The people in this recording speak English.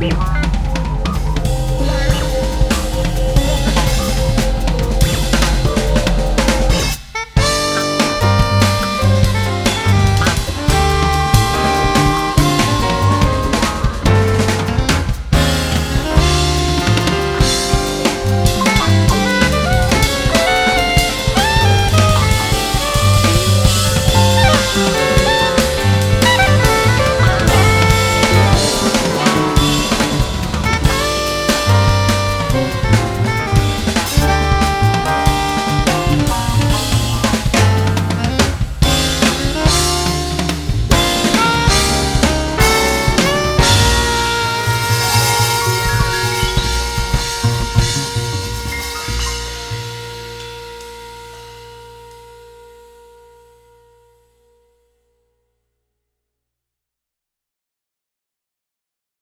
Beep.